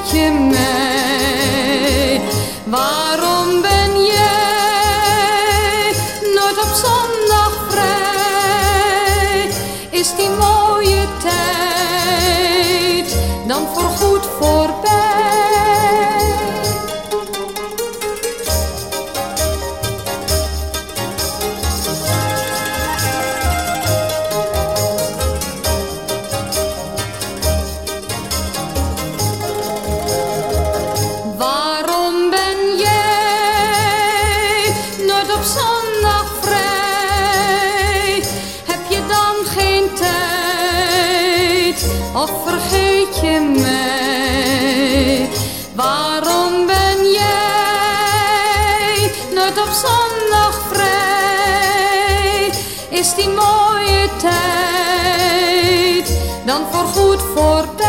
je? Waarom ben jij nooit op zondag vrij? Is die mooie tijd dan voorgoed voorbij? Op zondag vrij? Heb je dan geen tijd of vergeet je mij? Waarom ben jij nooit op zondag vrij? Is die mooie tijd dan voorgoed voorbij?